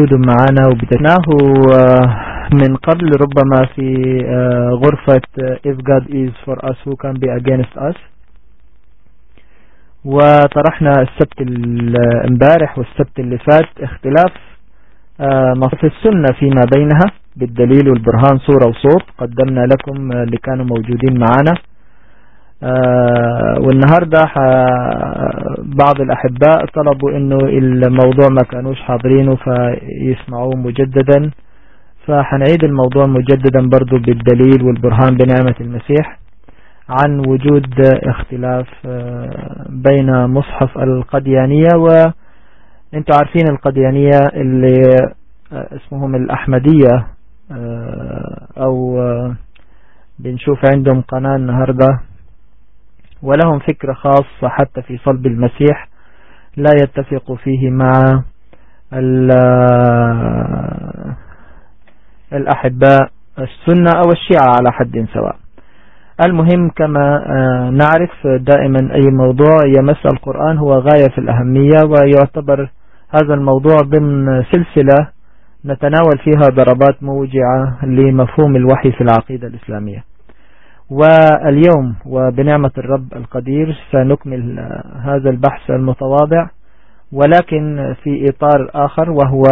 موجود معنا وبدأناه من قبل ربما في غرفة If God is for us who can be against us. وطرحنا السبت الامبارح والسبت اللي فات اختلاف مصف السنة فيما بينها بالدليل والبرهان صورة وصوت قدمنا لكم اللي كانوا موجودين معنا. والنهاردة بعض الأحباء طلبوا إنه الموضوع ما كانوش حاضرينه فيسمعوه مجددا. فحنعيد الموضوع مجددا برضو بالدليل والبرهان بنعمة المسيح عن وجود اختلاف بين مصحف القديانية وانتوا عارفين القديانية اللي اسمهم الأحمدية أو بنشوف عندهم قناة النهاردة. ولهم فكرة خاصة حتى في صلب المسيح لا يتفق فيه مع الأحباء السنة أو الشيعة على حد سواء. المهم كما نعرف دائما أي موضوع يمس القرآن هو غاية في الأهمية ويعتبر هذا الموضوع ضمن سلسلة نتناول فيها ضربات موجعة لمفهوم الوحي في العقيدة الإسلامية. واليوم وبنعمة الرب القدير سنكمل هذا البحث المتواضع ولكن في إطار آخر وهو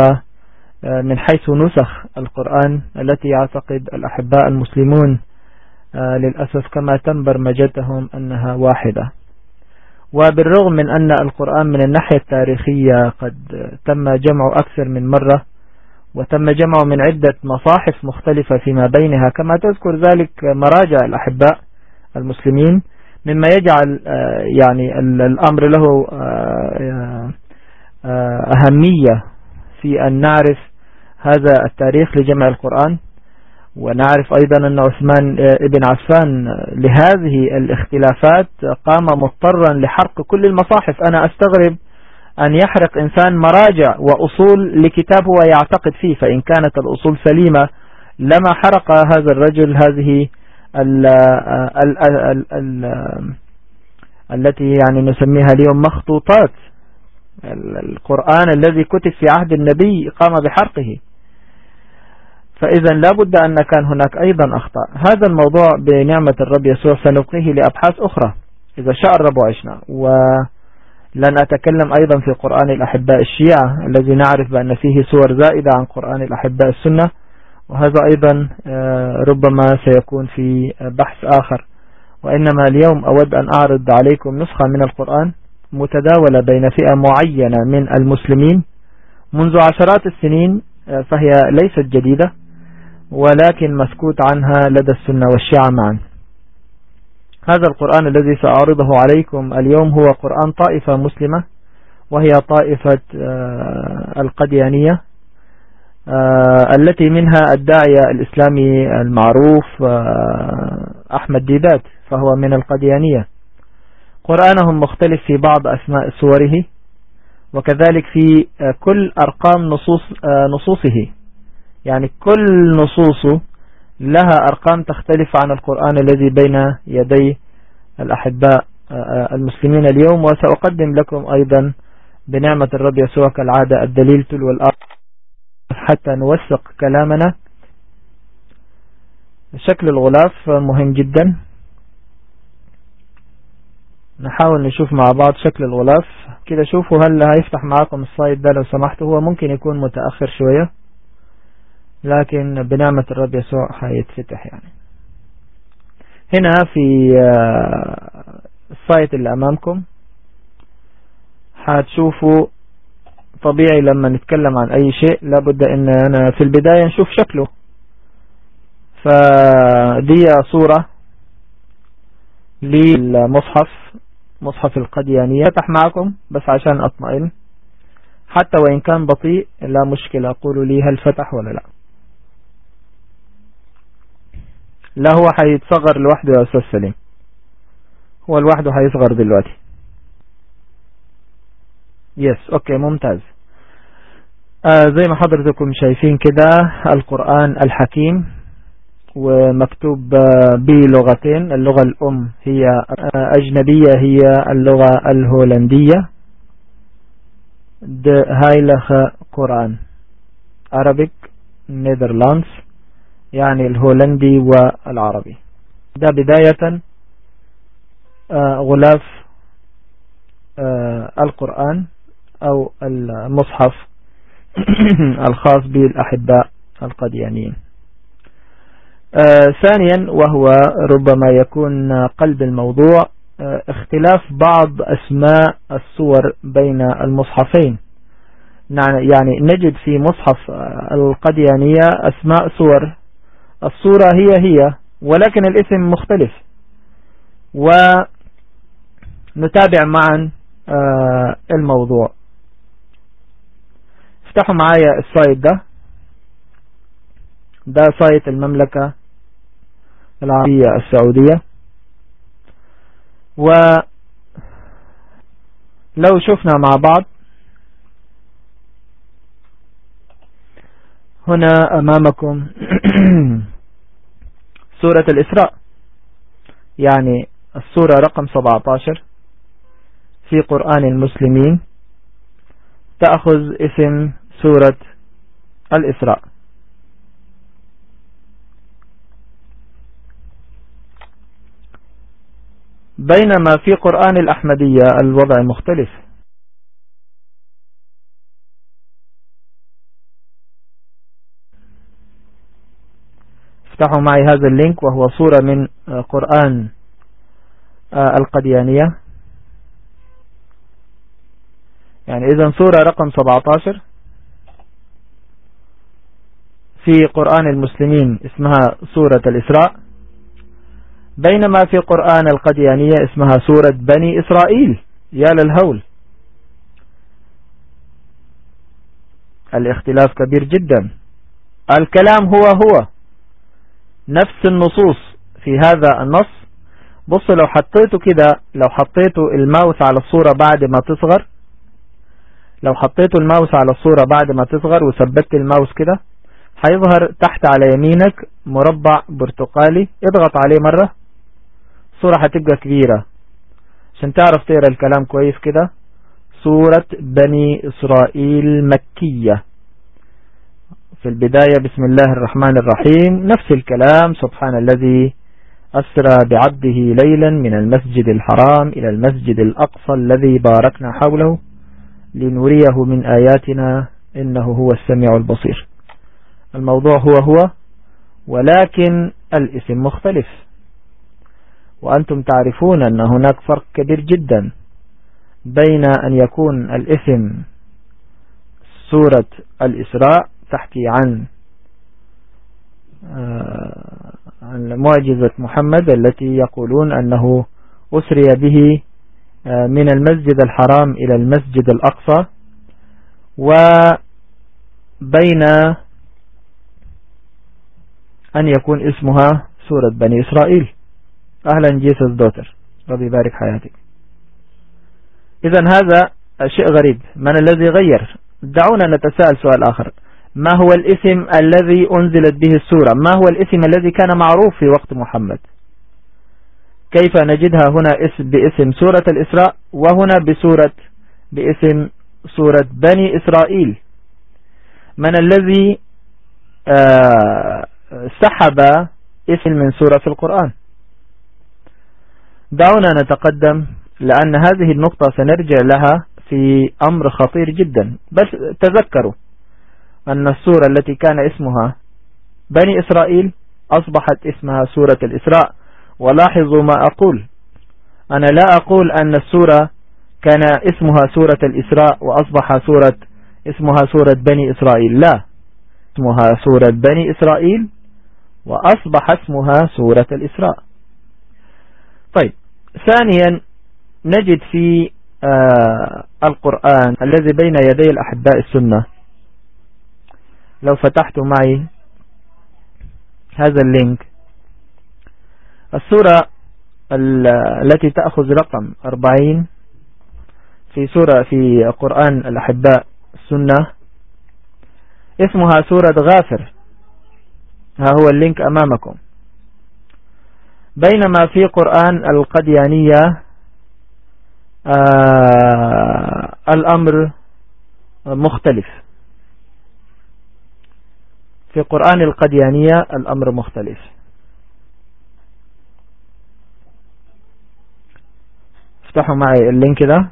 من حيث نسخ القرآن التي يعتقد الأحباء المسلمون للأسف كما تم برمجتهم أنها واحدة. وبالرغم من أن القرآن من الناحية التاريخية قد تم جمعه أكثر من مرة وتم جمعه من عدة مصاحف مختلفة فيما بينها كما تذكر ذلك مراجع الأحباء المسلمين مما يجعل يعني الأمر له أهمية في أن نعرف هذا التاريخ لجمع القرآن. ونعرف أيضا أن عثمان ابن عفان لهذه الاختلافات قام مضطرا لحرق كل المصاحف. أنا أستغرب أن يحرق إنسان مراجع وأصول لكتاب هو يعتقد فيه فإن كانت الأصول سليمة لما حرق هذا الرجل هذه ال ال ال ال التي يعني نسميها اليوم مخطوطات. القرآن الذي كتب في عهد النبي قام بحرقه. فإذا لابد أن كان هناك أيضا أخطاء. هذا الموضوع بنعمة الرب يسوع سنلقيه لأبحاث أخرى. إذا شاء الرب وعشنا ولن أتكلم أيضا في قرآن الأحباء الشيعة الذي نعرف بأن فيه صور زائدة عن قرآن الأحباء السنة وهذا أيضا ربما سيكون في بحث آخر. وإنما اليوم أود أن أعرض عليكم نسخة من القرآن متداولة بين فئة معينة من المسلمين منذ عشرات السنين فهي ليست جديدة ولكن مسكوت عنها لدى السنة والشيعة معا. هذا القرآن الذي سأعرضه عليكم اليوم هو قرآن طائفة مسلمة وهي طائفة القديانية التي منها الداعية الإسلامي المعروف أحمد ديدات فهو من القديانية. قرآنهم مختلف في بعض أسماء سوره وكذلك في كل أرقام نصوص نصوصه. يعني كل نصوصه لها أرقام تختلف عن القرآن الذي بين يدي الأحباء المسلمين اليوم وسأقدم لكم أيضا بنعمة الرب يسوع كالعادة الدليل تلو الأرض. حتى نوثق كلامنا. شكل الغلاف مهم جدا. نحاول نشوف مع بعض شكل الغلاف. كده شوفوا هل هيفتح معاكم السلايد ده لو سمحتوا. هو ممكن يكون متأخر شوية. لكن بنعمة الرب يسوع هيتفتح يعني. هنا في السايت اللي أمامكم هتشوفوا طبيعي لما نتكلم عن أي شيء لابد أن أنا في البداية نشوف شكله. فدي صورة للمصحف مصحف القديانية. فتح معكم بس عشان أطمئن. حتى وإن كان بطيء لا مشكلة. قولوا لي هل فتح ولا لا. لا هو هيتصغر لوحده يا أستاذ سليم. هو لوحده هيصغر دلوقتي. yes okay ممتاز. آه زي ما حضرتكم شايفين كده القرآن الحكيم ومكتوب بلغتين. اللغة الأم هي أجنبية هي اللغة الهولندية. De Heilige Koran Arabic Netherlands. يعني الهولندي والعربي. ده بداية آه، غلاف آه، القرآن أو المصحف الخاص بالأحباء القديانيين آه، ثانيا وهو ربما يكون قلب الموضوع اختلاف بعض أسماء الصور بين المصحفين. يعني نجد في مصحف القاديانية أسماء سور السورة هي هي ولكن الاسم مختلف. ونتابع معا آه، الموضوع. افتحوا معايا ال site ده. ده site المملكة العربية السعودية. ولو شفنا مع بعض هنا أمامكم سورة الإسراء. يعني السورة رقم 17 في قرآن المسلمين. تأخذ اسم سورة الإسراء. بينما في قرآن الأحمدية الوضع مختلف. افتحوا معي هذا اللينك وهو صورة من قرآن آه، القديانية. يعني إذا صورة رقم 17 في قرآن المسلمين اسمها سورة الإسراء. بينما في قرآن القديانية اسمها سورة بني إسرائيل يا للهول. الاختلاف كبير جدا. الكلام هو هو. نفس النصوص في هذا النص. بص لو حطيته كده لو حطيته الماوس على الصورة بعد ما تصغر لو حطيته الماوس على الصورة بعد ما تصغر وثبت الماوس كده هيظهر تحت على يمينك مربع برتقالي. اضغط عليه مرة الصورة هتبقى كبيرة. عشان تعرف تقرأ الكلام كويس كده سورة بني إسرائيل مكية. في البداية بسم الله الرحمن الرحيم. نفس الكلام سبحان الذي أسرى بعبده ليلا من المسجد الحرام إلى المسجد الأقصى الذي باركنا حوله لنريه من آياتنا إنه هو السميع البصير. الموضوع هو هو ولكن الاسم مختلف. وأنتم تعرفون أن هناك فرق كبير جدا بين أن يكون الاسم سورة الإسراء تحكي عن آه، عن معجزة محمد التي يقولون أنه أسري به آه، من المسجد الحرام إلى المسجد الأقصى وبين أن يكون اسمها سورة بني إسرائيل. أهلا جيسس دوتر. ربي يبارك حياتك. إذا هذا شيء غريب. من الذي غير؟ دعونا نتساءل سؤال آخر. ما هو الاسم الذي أنزلت به السورة؟ ما هو الاسم الذي كان معروف في وقت محمد؟ كيف نجدها هنا اسم باسم سورة الإسراء وهنا بسورة باسم سورة بني إسرائيل. من الذي آه، سحب اسم من سورة في القرآن؟ دعونا نتقدم لأن هذه النقطة سنرجع لها في أمر خطير جدا. بس تذكروا أن السورة التي كان اسمها بني إسرائيل أصبحت اسمها سورة الإسراء. ولاحظوا ما أقول. أنا لا أقول أن السورة كان اسمها سورة الإسراء وأصبح سورة اسمها سورة بني إسرائيل. لا. اسمها سورة بني إسرائيل وأصبح اسمها سورة الإسراء. طيب. ثانيا نجد في آه القرآن الذي بين يدي الأحباء السنة. لو فتحت معي هذا ال link. السورة التي تأخذ رقم 40 في سورة في قرآن الأحباء السنة اسمها سورة غافر. ها هو ال link أمامكم. بينما في قرآن القاديانية آه الأمر مختلف. في قرآن القديانية الأمر مختلف. افتحوا معي اللينك ده.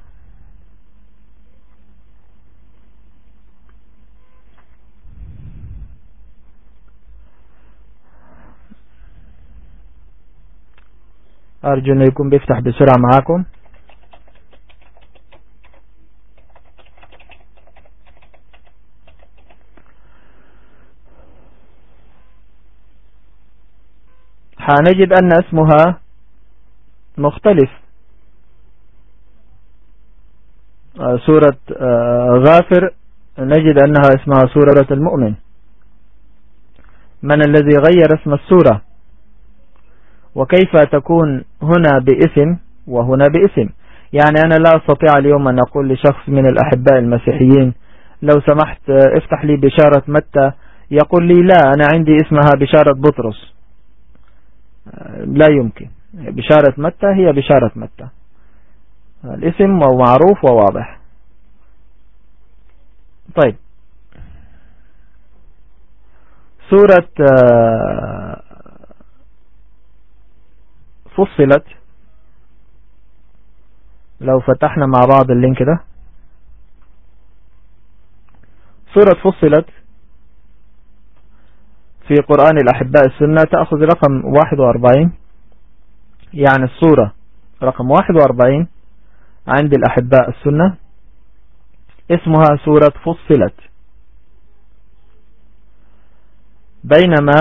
أرجو أنه يكون بيفتح بسرعة معاكم. حنجد أن اسمها مختلف. آه، سورة آه، غافر نجد أنها اسمها سورة المؤمن. من الذي غير اسم السورة؟ وكيف تكون هنا باسم وهنا باسم؟ يعني أنا لا أستطيع اليوم أن أقول لشخص من الأحباء المسيحيين لو سمحت آه، افتح لي بشارة متى؟ يقول لي لا أنا عندي اسمها بشارة بطرس. لا يمكن. بشارة متى؟ هي بشارة متى. الاسم معروف وواضح. طيب. سورة آه، فصلت. لو فتحنا مع بعض اللينك ده. سورة فصلت. في قرآن الأحباء السنة تأخذ رقم 41 يعني الصورة رقم 41 عند الأحباء السنة. اسمها سورة فصلت. بينما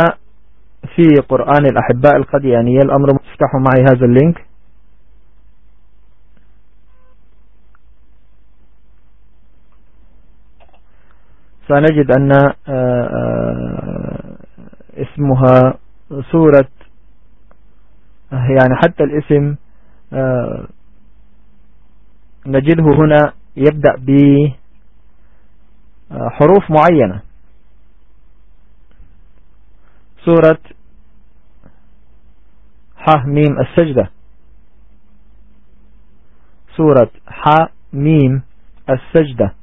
في قرآن الأحباء القديانية الأمر افتحوا معي هذا اللينك. سنجد أن آه، آه، اسمها سورة يعني حتى الاسم آه، نجده هنا يبدأ بحروف معينة. سورة ح ميم السجدة. سورة ح ميم السجدة.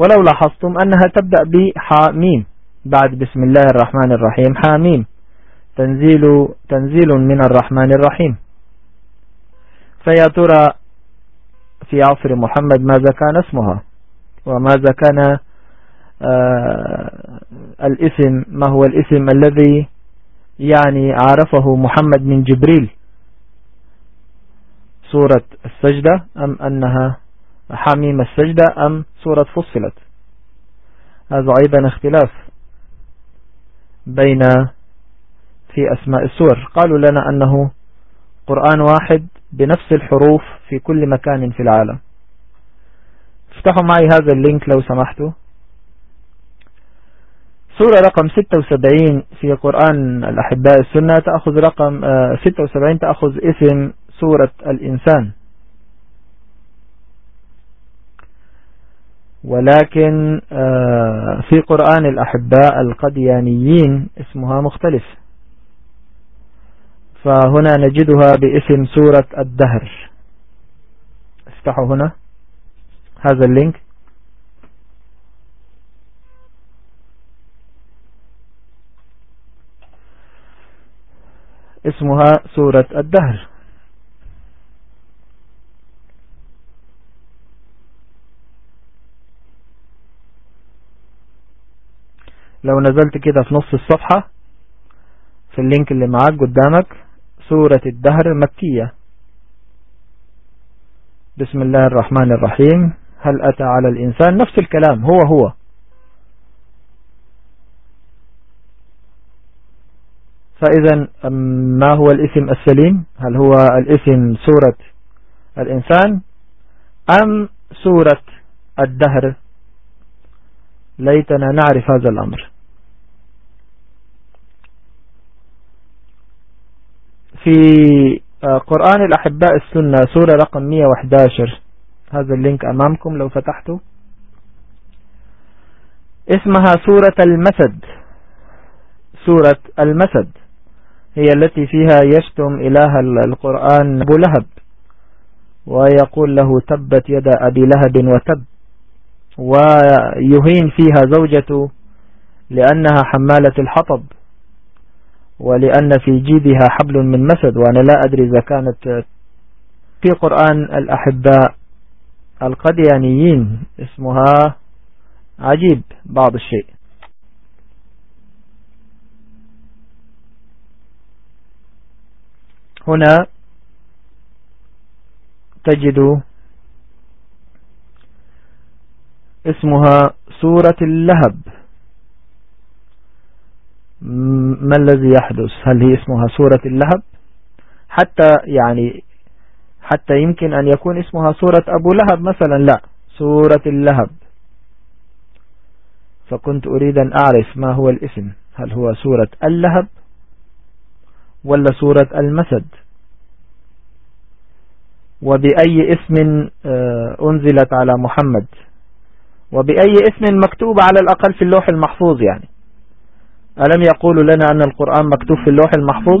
ولو لاحظتم أنها تبدأ بحاميم بعد بسم الله الرحمن الرحيم. حاميم تنزيل, تنزيل من الرحمن الرحيم. فيا ترى في عصر محمد ماذا كان اسمها؟ وماذا كان آه الاسم؟ ما هو الاسم الذي يعني عرفه محمد من جبريل؟ سورة السجدة أم أنها حميم السجدة أم سورة فصلت؟ هذا أيضا اختلاف بين في أسماء السور. قالوا لنا أنه قرآن واحد بنفس الحروف في كل مكان في العالم. افتحوا معي هذا اللينك لو سمحتوا. سورة رقم 76 في قرآن الأحباء السنة تأخذ رقم 76 آه، تأخذ اسم سورة الإنسان. ولكن آه، في قرآن الأحباء القديانيين اسمها مختلف. فهنا نجدها باسم سورة الدهر. افتحوا هنا. هذا ال link. اسمها سورة الدهر. لو نزلت كده في نص الصفحة في ال link اللي معاك قدامك سورة الدهر مكية. بسم الله الرحمن الرحيم. هل أتى على الإنسان؟ نفس الكلام هو هو. فإذا ما هو الاسم السليم؟ هل هو الاسم سورة الإنسان أم سورة الدهر؟ ليتنا نعرف هذا الأمر. في آه، قرآن الأحباء السنة سورة رقم 111 هذا اللينك أمامكم لو فتحته. اسمها سورة المسد. سورة المسد هي التي فيها يشتم إله القرآن أبو لهب ويقول له تبت يد أبي لهب وتب. ويهين فيها زوجته لأنها حمالة الحطب ولأن في جيدها حبل من مسد وأنا لا أدري إذا كانت في قرآن الأحباء القديانيين اسمها عجيب بعض الشيء. هنا تجد اسمها سورة اللهب. ما الذي يحدث؟ هل هي اسمها سورة اللهب؟ حتى يعني حتى يمكن أن يكون اسمها سورة أبو لهب مثلا لا سورة اللهب. فكنت أريد أن أعرف ما هو الاسم. هل هو سورة اللهب ولا سورة المسد؟ وبأي اسم آه، أنزلت على محمد؟ وبأي اسم مكتوب على الأقل في اللوح المحفوظ يعني. ألم يقولوا لنا أن القرآن مكتوب في اللوح المحفوظ؟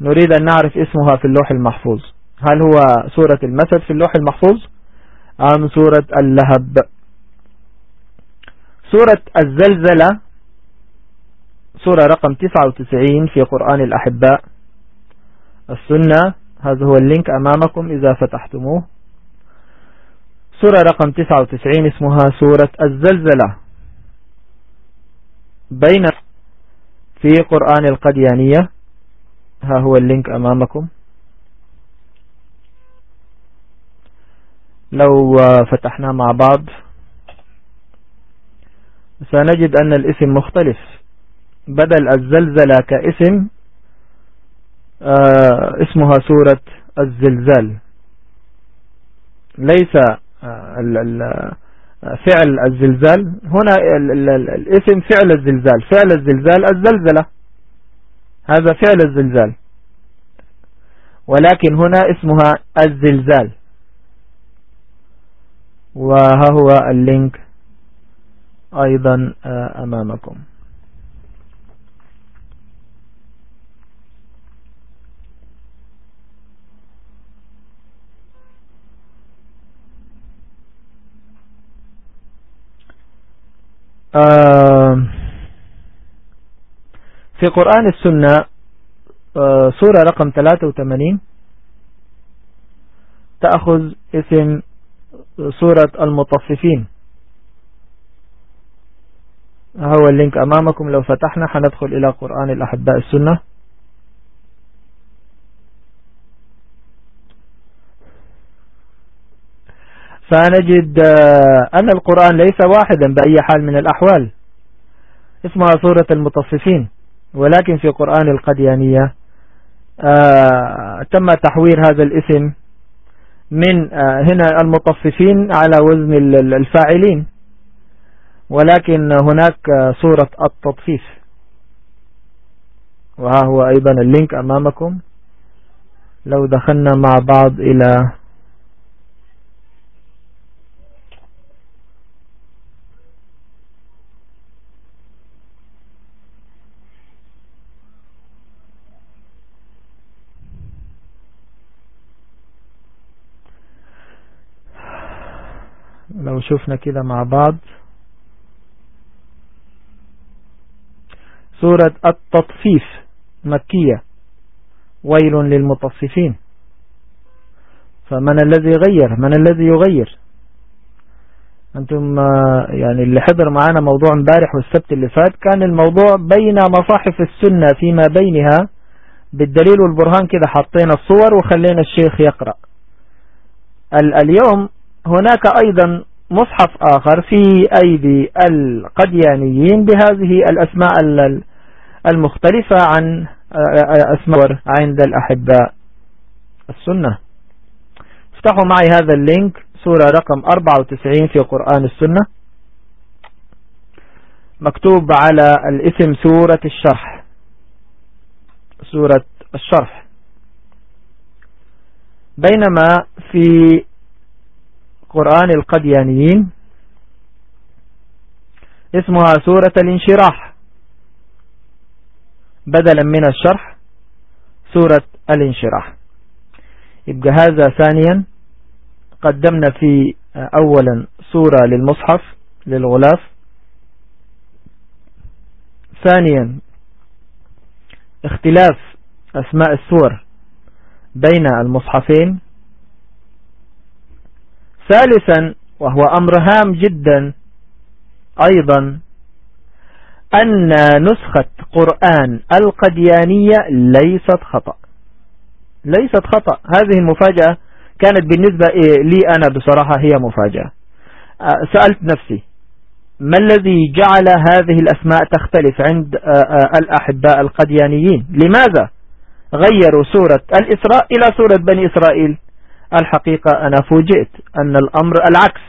نريد أن نعرف اسمها في اللوح المحفوظ. هل هو سورة المسد في اللوح المحفوظ؟ أم سورة اللهب؟ سورة الزلزلة سورة رقم 99 في قرآن الأحباء. السنة هذا هو ال link أمامكم إذا فتحتموه. سورة رقم 99 اسمها سورة الزلزلة. بينما في قرآن القاديانية ها هو ال link أمامكم. لو فتحنا مع بعض سنجد أن الاسم مختلف. بدل الزلزلة كاسم آه اسمها سورة الزلزال. ليس آه فعل الزلزال. هنا الاسم فعل الزلزال. فعل الزلزال الزلزلة. هذا فعل الزلزال. ولكن هنا اسمها الزلزال. وها هو اللينك أيضا آه، أمامكم. في قرآن السنة سورة رقم 83 تأخذ اسم سورة المطففين. هو اللينك أمامكم لو فتحنا حندخل إلى قرآن الأحباء السنة. فنجد آه، أن القرآن ليس واحدا بأي حال من الأحوال. اسمها سورة المطففين ولكن في قرآن القديانية آه، تم تحوير هذا الاسم من آه، هنا المطففين على وزن الفاعلين. ولكن هناك صورة التطفيف. وها هو أيضا اللينك أمامكم. لو دخلنا مع بعض إلى لو شفنا كده مع بعض. سورة التطفيف مكية. ويل للمطففين. فمن الذي غير؟ من الذي يغير؟ أنتم يعني اللي حضر معنا موضوع امبارح والسبت اللي فات كان الموضوع بين مصاحف السنة فيما بينها بالدليل والبرهان كده. حطينا الصور وخلينا الشيخ يقرأ. اليوم هناك أيضا مصحف آخر في أيدي القديانيين بهذه الأسماء المختلفة عن أسماء عند الأحباء. السنة. افتحوا معي هذا اللينك سورة رقم 94 في قرآن السنة. مكتوب على الاسم سورة الشرح. سورة الشرح. بينما في قرآن القديانيين. اسمها سورة الانشراح. بدلا من الشرح سورة الانشراح. يبقى هذا ثانيا. قدمنا في أولا صورة للمصحف للغلاف. ثانيا اختلاف أسماء السور بين المصحفين. ثالثا وهو أمر هام جدا أيضا أن نسخة قرآن القديانية ليست خطأ. ليست خطأ. هذه المفاجأة كانت بالنسبة لي أنا بصراحة هي مفاجأة. سألت نفسي ما الذي جعل هذه الأسماء تختلف عند الأحباء القديانيين؟ لماذا غيروا سورة الإسراء إلى سورة بني إسرائيل؟ الحقيقة أنا فوجئت أن الأمر العكس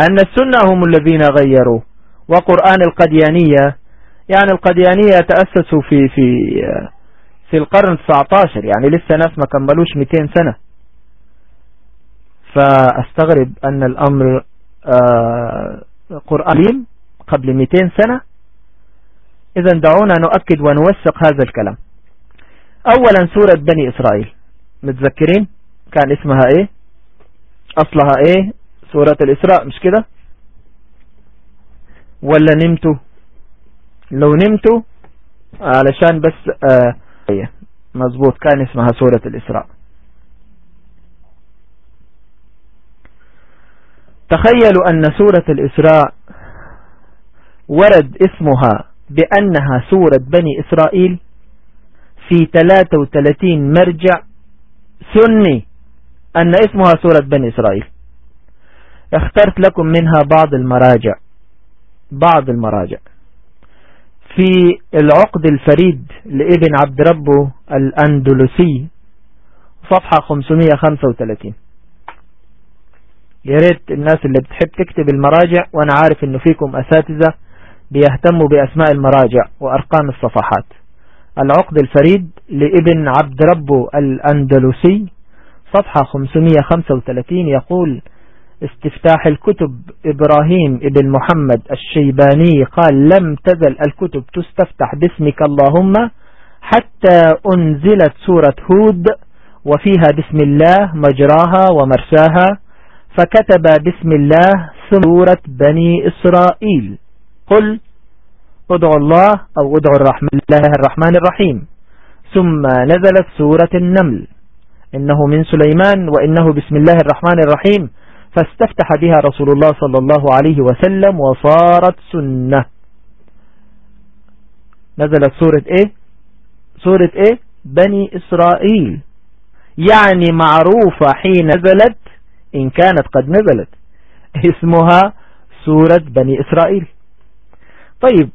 أن السنة هم الذين غيروا وقرآن القديانية يعني القديانية تأسسوا في في في القرن 19 يعني لسه ناس ما كملوش 200 سنة. فأستغرب أن الأمر آه، قرآن قبل 200 سنة. إذا دعونا نؤكد ونوثق هذا الكلام. أولا سورة بني إسرائيل متذكرين؟ كان اسمها إيه؟ أصلها إيه؟ سورة الإسراء مش كده؟ ولا نمتوا لو نمتوا علشان بس آه مظبوط كان اسمها سورة الإسراء. تخيلوا أن سورة الإسراء ورد اسمها بأنها سورة بني إسرائيل في 33 مرجع سني. أن اسمها سورة بني إسرائيل. اخترت لكم منها بعض المراجع. بعض المراجع. في العقد الفريد لابن عبد ربه الأندلسي صفحة 535 يا ريت الناس اللي بتحب تكتب المراجع وأنا عارف إنه فيكم أساتذة بيهتموا بأسماء المراجع وأرقام الصفحات. العقد الفريد لابن عبد ربه الأندلسي صفحة 535 يقول استفتاح الكتب إبراهيم ابن محمد الشيباني قال لم تزل الكتب تستفتح باسمك اللهم حتى أنزلت سورة هود وفيها بسم الله مجراها ومرساها فكتب بسم الله سورة بني إسرائيل. قل ادعوا الله أو ادعوا الرحمن الله الرحمن الرحيم. ثم نزلت سورة النمل. إنه من سليمان وإنه بسم الله الرحمن الرحيم. فاستفتح بها رسول الله صلى الله عليه وسلم وصارت سنة. نزلت سورة إيه؟ سورة إيه؟ بني إسرائيل. يعني معروفة حين نزلت إن كانت قد نزلت. اسمها سورة بني إسرائيل. طيب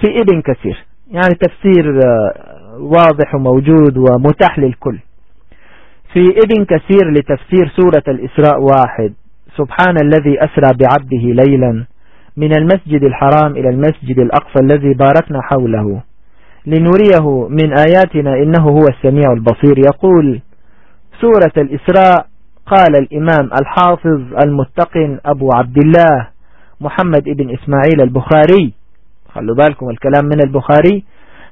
في ابن كثير. يعني تفسير آه، واضح وموجود ومتاح للكل. في ابن كثير لتفسير سورة الإسراء واحد. سبحان الذي أسرى بعبده ليلا من المسجد الحرام إلى المسجد الأقصى الذي باركنا حوله. لنريه من آياتنا إنه هو السميع البصير. يقول سورة الإسراء قال الإمام الحافظ المتقن أبو عبد الله محمد ابن إسماعيل البخاري. خلوا بالكم الكلام من البخاري.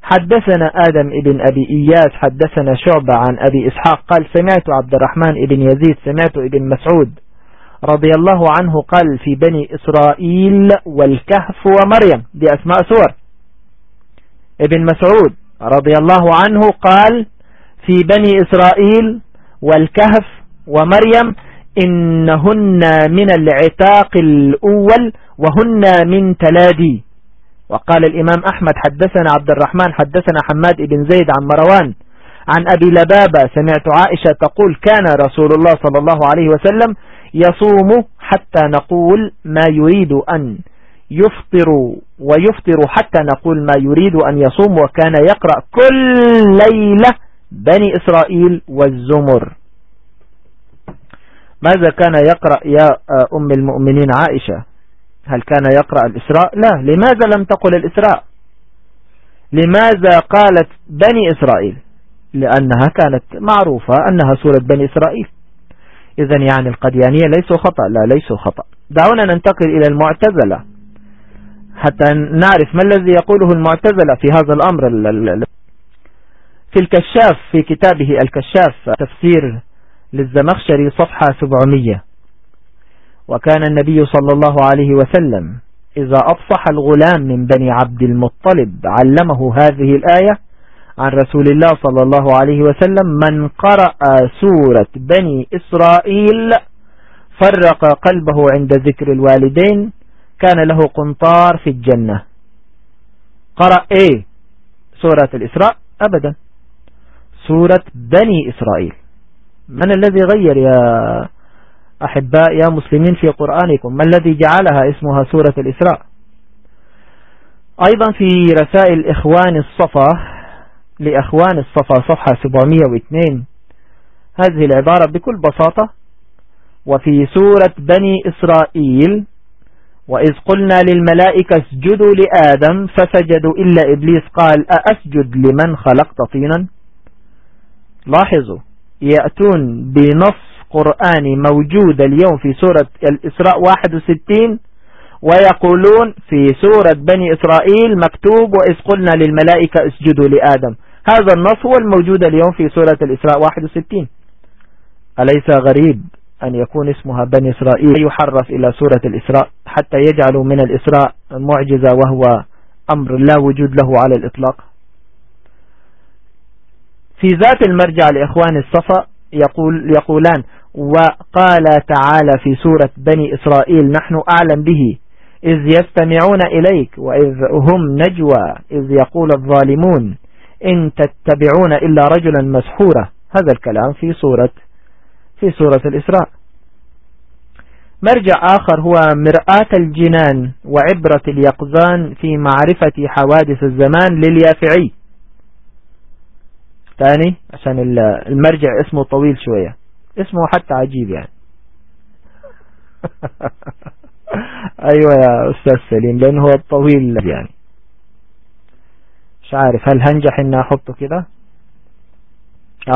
حدثنا آدم ابن أبي إياس حدثنا شعبة عن أبي إسحاق قال سمعت عبد الرحمن ابن يزيد سمعت ابن مسعود رضي الله عنه قال في بني إسرائيل والكهف ومريم دي أسماء سور ابن مسعود رضي الله عنه قال في بني إسرائيل والكهف ومريم إنهن من العتاق الأول وهن من تلادي. وقال الإمام أحمد حدثنا عبد الرحمن حدثنا حماد بن زيد عن مروان عن أبي لبابة سمعت عائشة تقول كان رسول الله صلى الله عليه وسلم يصوم حتى نقول ما يريد أن يفطر ويفطر حتى نقول ما يريد أن يصوم وكان يقرأ كل ليلة بني إسرائيل والزمر. ماذا كان يقرأ يا أم المؤمنين عائشة؟ هل كان يقرأ الإسراء؟ لا. لماذا لم تقل الإسراء؟ لماذا قالت بني إسرائيل؟ لأنها كانت معروفة أنها سورة بني إسرائيل. إذا يعني القديانية ليسوا خطأ. لا ليسوا خطأ. دعونا ننتقل إلى المعتزلة. حتى نعرف ما الذي يقوله المعتزلة في هذا الأمر. في الكشاف في كتابه الكشاف تفسير للزمخشري صفحة 700 وكان النبي صلى الله عليه وسلم إذا أفصح الغلام من بني عبد المطلب علمه هذه الآية عن رسول الله صلى الله عليه وسلم من قرأ سورة بني إسرائيل فرق قلبه عند ذكر الوالدين كان له قنطار في الجنة. قرأ إيه؟ سورة الإسراء؟ أبدا. سورة بني إسرائيل. من الذي غير يا أحباء يا مسلمين في قرآنكم ما الذي جعلها؟ اسمها سورة الإسراء. أيضا في رسائل إخوان الصفا لأخوان الصفا صفحة 702 هذه العبارة بكل بساطة. وفي سورة بني إسرائيل وإذ قلنا للملائكة اسجدوا لآدم فسجدوا إلا إبليس قال أأسجد لمن خلقت طينا؟ لاحظوا يأتون بنص قرآني موجود اليوم في سورة الإسراء 61 ويقولون في سورة بني إسرائيل مكتوب وإذ قلنا للملائكة اسجدوا لآدم. هذا النص هو الموجود اليوم في سورة الإسراء 61 أليس غريب أن يكون اسمها بني إسرائيل؟ يحرف إلى سورة الإسراء حتى يجعلوا من الإسراء معجزة وهو أمر لا وجود له على الإطلاق. في ذات المرجع لإخوان الصفا يقول يقولان وقال تعالى في سورة بني إسرائيل نحن أعلم به إذ يستمعون إليك وإذ هم نجوى إذ يقول الظالمون إن تتبعون إلا رجلا مسحورا. هذا الكلام في سورة في سورة الإسراء. مرجع آخر هو مرآة الجنان وعبرة اليقظان في معرفة حوادث الزمان لليافعي. ثاني عشان المرجع اسمه طويل شوية. اسمه حتى عجيب يعني. أيوه يا أستاذ سليم لأنه هو الطويل يعني. مش عارف هل هنجح ان أحطه كده؟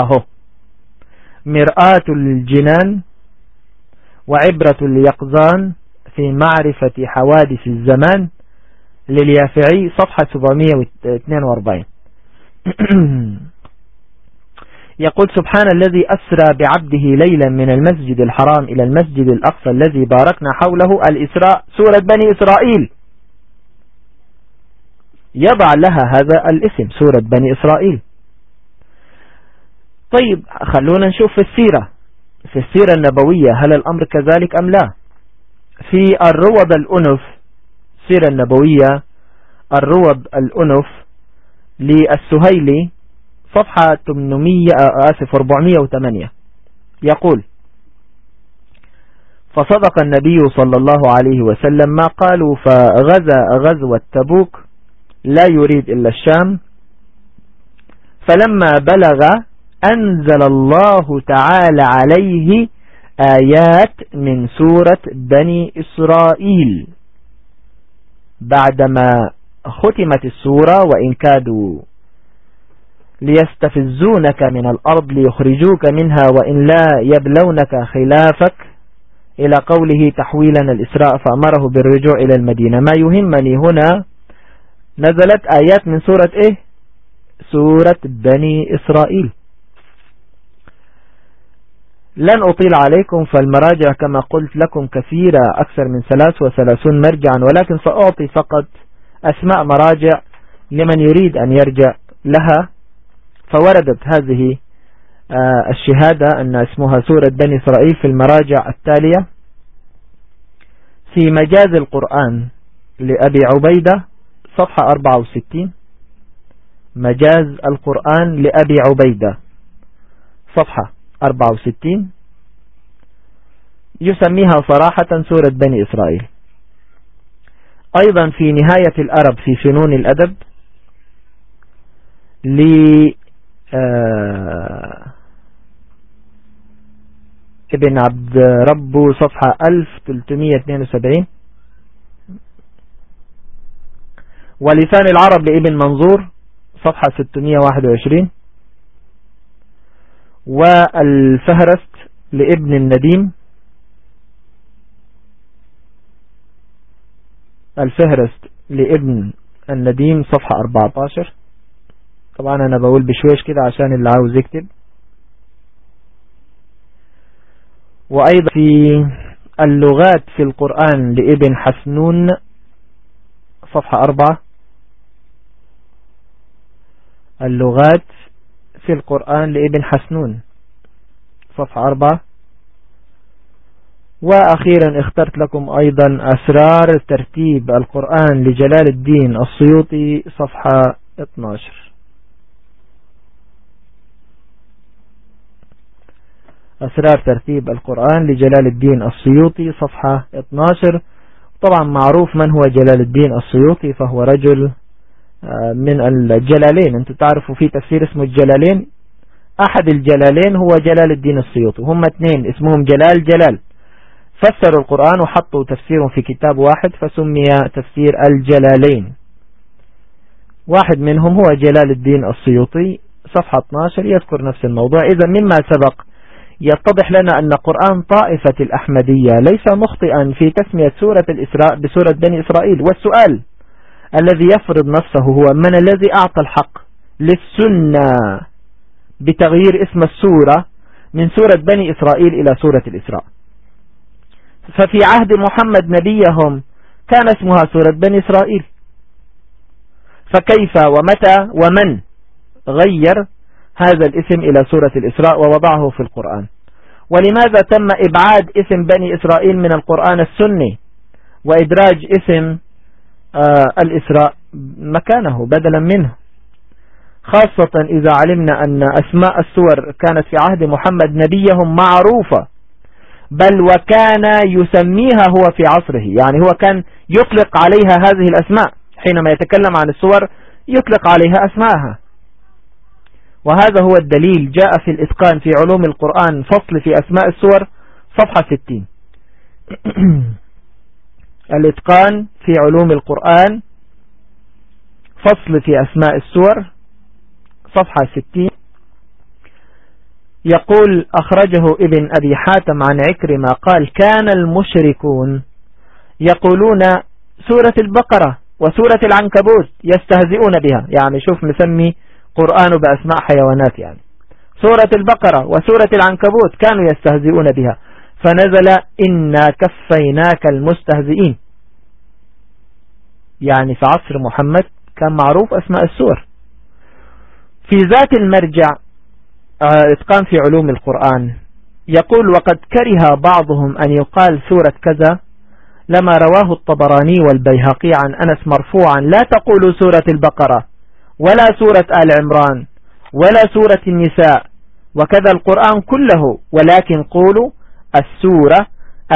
أهو. مرآة الجنان وعبرة اليقظان في معرفة حوادث الزمان لليافعي صفحة 742 يقول سبحان الذي أسرى بعبده ليلا من المسجد الحرام إلى المسجد الأقصى الذي باركنا حوله الإسراء سورة بني إسرائيل. يضع لها هذا الاسم سورة بني إسرائيل. طيب خلونا نشوف في السيرة. في السيرة النبوية هل الأمر كذلك أم لا؟ في الروض الأنف السيرة النبوية الروض الأنف للسهيلي صفحة 800 آسف 408 يقول فصدق النبي صلى الله عليه وسلم ما قالوا فغزى غزوة تبوك لا يريد إلا الشام. فلما بلغ أنزل الله تعالى عليه آيات من سورة بني إسرائيل. بعدما ختمت السورة وإن كادوا ليستفزونك من الأرض ليخرجوك منها وإن لا يبلونك خلافك. إلى قوله تحويلا الإسراء فأمره بالرجوع إلى المدينة. ما يهمني هنا نزلت آيات من سورة إيه؟ سورة بني إسرائيل. لن أطيل عليكم فالمراجع كما قلت لكم كثيرة أكثر من ثلاث وثلاثون مرجعا ولكن سأعطي فقط أسماء مراجع لمن يريد أن يرجع لها. فوردت هذه آه، الشهادة أن اسمها سورة بني إسرائيل في المراجع التالية. في مجاز القرآن لأبي عبيدة صفحة 64 مجاز القرآن لأبي عبيدة صفحة 64 يسميها صراحة سورة بني إسرائيل. أيضا في نهاية الأرب في فنون الأدب ابن عبد ربه صفحة 1372 ولسان العرب لابن منظور صفحة 621 والفهرست لابن النديم الفهرست لابن النديم صفحة 14 طبعا أنا بقول بشويش كده عشان اللي عاوز يكتب. وأيضا في اللغات في القرآن لابن حسنون صفحة أربعة. اللغات في القرآن لابن حسنون صفحة أربعة. وأخيرا اخترت لكم أيضا أسرار ترتيب القرآن لجلال الدين السيوطي صفحة 12 أسرار ترتيب القرآن لجلال الدين السيوطي صفحة 12 طبعا معروف من هو جلال الدين السيوطي فهو رجل آه، من الجلالين. أنتم تعرفوا في تفسير اسمه الجلالين؟ أحد الجلالين هو جلال الدين السيوطي. هم اثنين اسمهم جلال جلال. فسروا القرآن وحطوا تفسيرهم في كتاب واحد فسمي تفسير الجلالين. واحد منهم هو جلال الدين السيوطي صفحة 12 يذكر نفس الموضوع. إذا مما سبق يتضح لنا أن قرآن طائفة الأحمدية ليس مخطئا في تسمية سورة الإسراء بسورة بني إسرائيل. والسؤال الذي يفرض نفسه هو من الذي أعطى الحق للسنة بتغيير اسم السورة من سورة بني إسرائيل إلى سورة الإسراء؟ ففي عهد محمد نبيهم كان اسمها سورة بني إسرائيل. فكيف ومتى ومن غير هذا الاسم إلى سورة الإسراء ووضعه في القرآن. ولماذا تم إبعاد اسم بني إسرائيل من القرآن السني؟ وإدراج اسم آه الإسراء مكانه بدلا منه. خاصة إذا علمنا أن أسماء السور كانت في عهد محمد نبيهم معروفة. بل وكان يسميها هو في عصره يعني هو كان يطلق عليها هذه الأسماء. حينما يتكلم عن السور يطلق عليها أسماءها. وهذا هو الدليل جاء في الإتقان في علوم القرآن فصل في أسماء السور صفحة 60 الإتقان في علوم القرآن فصل في أسماء السور صفحة 60 يقول أخرجه ابن أبي حاتم عن عكرمة قال كان المشركون يقولون سورة البقرة وسورة العنكبوت يستهزئون بها. يعني شوف مسمي قرآن بأسماء حيوانات يعني. سورة البقرة وسورة العنكبوت كانوا يستهزئون بها. فنزل إنا كفيناك المستهزئين. يعني في عصر محمد كان معروف أسماء السور. في ذات المرجع آه، إتقان في علوم القرآن يقول وقد كره بعضهم أن يقال سورة كذا لما رواه الطبراني والبيهقي عن أنس مرفوعا لا تقولوا سورة البقرة. ولا سورة آل عمران ولا سورة النساء وكذا القرآن كله ولكن قولوا السورة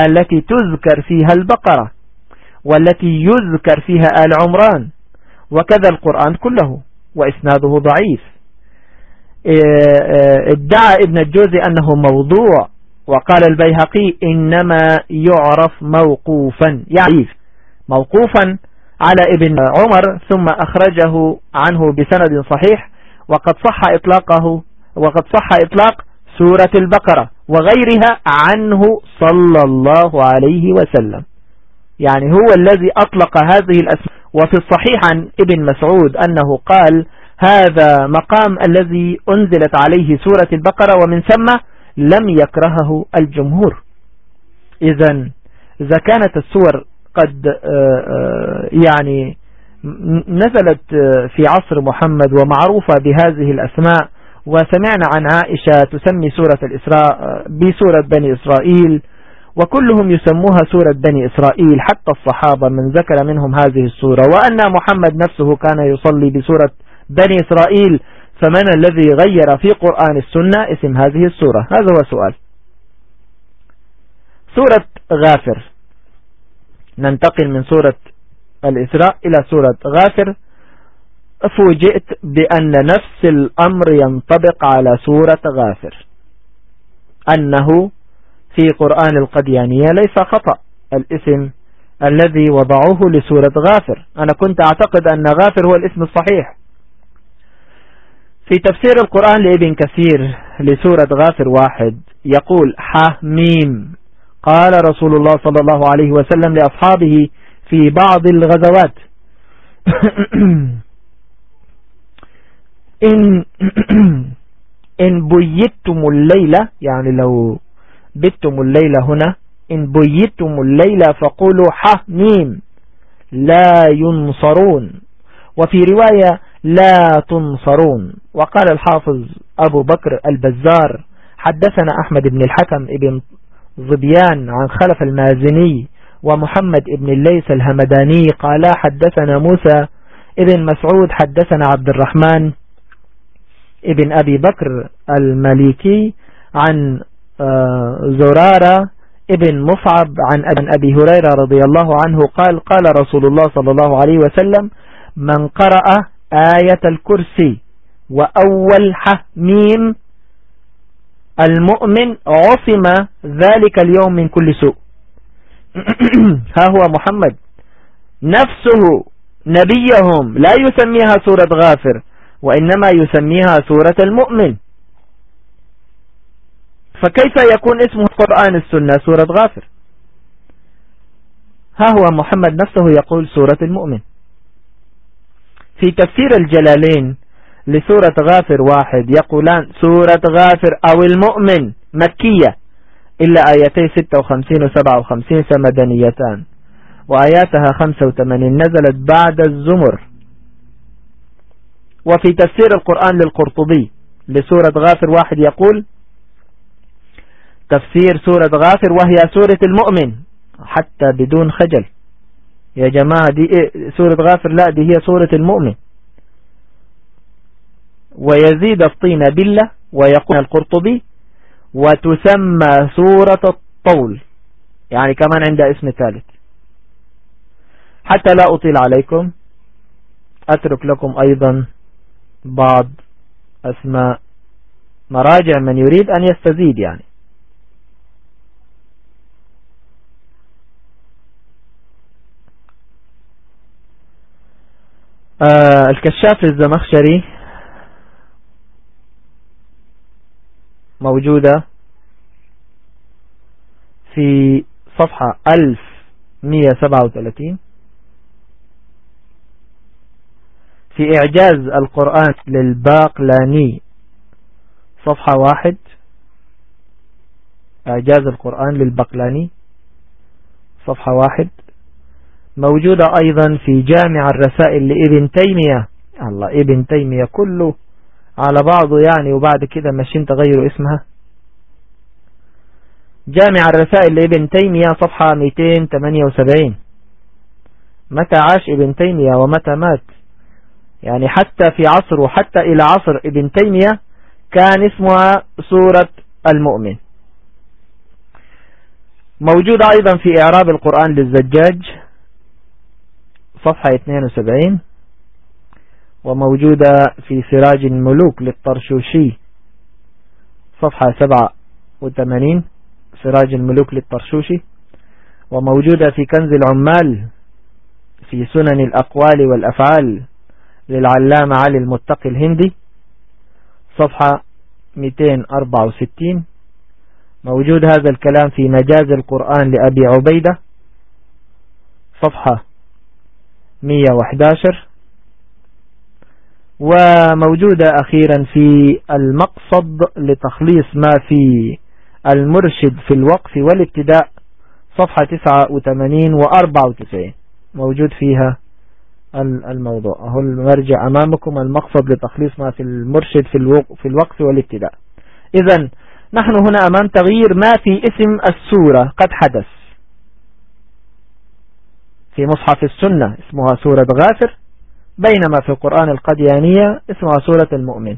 التي تذكر فيها البقرة والتي يذكر فيها آل عمران وكذا القرآن كله وإسناده ضعيف. إيه، إيه، ادعى ابن الجوزي أنه موضوع وقال البيهقي إنما يعرف موقوفا يعني موقوفا على ابن عمر ثم أخرجه عنه بسند صحيح وقد صح إطلاقه وقد صح إطلاق سورة البقرة وغيرها عنه صلى الله عليه وسلم. يعني هو الذي أطلق هذه الأسماء. وفي الصحيح عن ابن مسعود أنه قال هذا مقام الذي أنزلت عليه سورة البقرة ومن ثم لم يكرهه الجمهور. إذا إذا كانت السور قد آه، آه، يعني نزلت في عصر محمد ومعروفة بهذه الأسماء وسمعنا عن عائشة تسمي سورة الإسراء آه، بسورة بني إسرائيل وكلهم يسموها سورة بني إسرائيل حتى الصحابة من ذكر منهم هذه السورة. وأن محمد نفسه كان يصلي بسورة بني إسرائيل فمن الذي غير في قرآن السنة اسم هذه السورة؟ هذا هو سؤال. سورة غافر. ننتقل من سورة الإسراء إلى سورة غافر. فوجئت بأن نفس الأمر ينطبق على سورة غافر. أنه في قرآن القديانية ليس خطأ. الاسم الذي وضعوه لسورة غافر. أنا كنت أعتقد أن غافر هو الاسم الصحيح. في تفسير القرآن لابن كثير لسورة غافر واحد يقول حميم. قال رسول الله صلى الله عليه وسلم لأصحابه في بعض الغزوات. إن, إن بيتم الليلة يعني لو بتم الليلة هنا إن بيتم الليلة فقولوا ح ميم لا ينصرون. وفي رواية لا تنصرون. وقال الحافظ أبو بكر البزار حدثنا أحمد بن الحكم ابن ظبيان عن خلف المازني ومحمد بن الليث الهمداني قال حدثنا موسى ابن مسعود حدثنا عبد الرحمن ابن أبي بكر المليكي عن آه، زرارة ابن مصعب عن أبي هريرة رضي الله عنه قال قال رسول الله صلى الله عليه وسلم من قرأ آية الكرسي وأول حميم المؤمن عصم ذلك اليوم من كل سوء. ها هو محمد. نفسه نبيهم لا يسميها سورة غافر وإنما يسميها سورة المؤمن. فكيف يكون اسمه قرآن السنة سورة غافر؟ ها هو محمد نفسه يقول سورة المؤمن. في تفسير الجلالين لسورة غافر واحد يقولان سورة غافر أو المؤمن مكية إلا آيتي 56 و 57 سمدنيتان وآياتها 85 نزلت بعد الزمر وفي تفسير القرآن للقرطبي لسورة غافر واحد يقول تفسير سورة غافر وهي سورة المؤمن حتى بدون خجل يا جماعة دي إيه؟ سورة غافر لا دي هي سورة المؤمن. ويزيد الطين بالله ويقول القرطبي وتسمى سورة الطول. يعني كمان عندها اسم ثالث. حتى لا أطيل عليكم أترك لكم أيضا بعض أسماء. مراجع من يريد أن يستزيد يعني. آه الكشاف الزمخشري موجودة في صفحة 1137 في إعجاز القرآن للباقلاني. صفحة واحد. إعجاز القرآن للباقلاني. صفحة واحد. موجودة أيضا في جامع الرسائل لابن تيمية. الله ابن تيمية كله. على بعضه يعني وبعد كده ماشيين تغيروا اسمها. جامع الرسائل لابن تيمية صفحة 278 متى عاش ابن تيمية ومتى مات؟ يعني حتى في عصره حتى إلى عصر ابن تيمية كان اسمها سورة المؤمن. موجود أيضا في إعراب القرآن للزجاج صفحة 72 وموجودة في سراج الملوك للطرشوشي صفحة 87 سراج الملوك للطرشوشي وموجودة في كنز العمال في سنن الأقوال والأفعال للعلامة علي المتقي الهندي صفحة 264 موجود هذا الكلام في مجاز القرآن لأبي عبيدة صفحة 111 وموجودة أخيرا في المقصد لتخليص ما في المرشد في الوقف والابتداء صفحة 89 و 94 موجود فيها الموضوع. هو المرجع أمامكم المقصد لتخليص ما في المرشد في الوقف والابتداء. إذا نحن هنا أمام تغيير ما في اسم السورة قد حدث. في مصحف السنة اسمها سورة غافر. بينما في القرآن القديانية اسمها سورة المؤمن.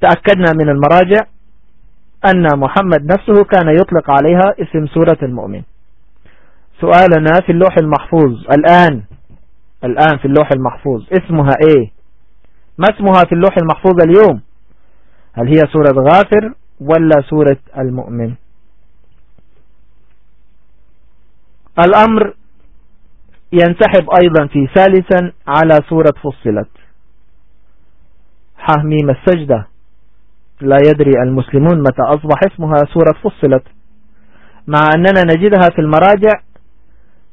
تأكدنا من المراجع أن محمد نفسه كان يطلق عليها اسم سورة المؤمن. سؤالنا في اللوح المحفوظ الآن الآن في اللوح المحفوظ اسمها إيه؟ ما اسمها في اللوح المحفوظ اليوم؟ هل هي سورة غافر ولا سورة المؤمن؟ الأمر ينسحب أيضا في ثالثا على سورة فصلت. حميم السجدة. لا يدري المسلمون متى أصبح اسمها سورة فصلت. مع أننا نجدها في المراجع